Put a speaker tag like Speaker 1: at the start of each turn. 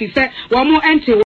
Speaker 1: ti sɛ wɔn entry."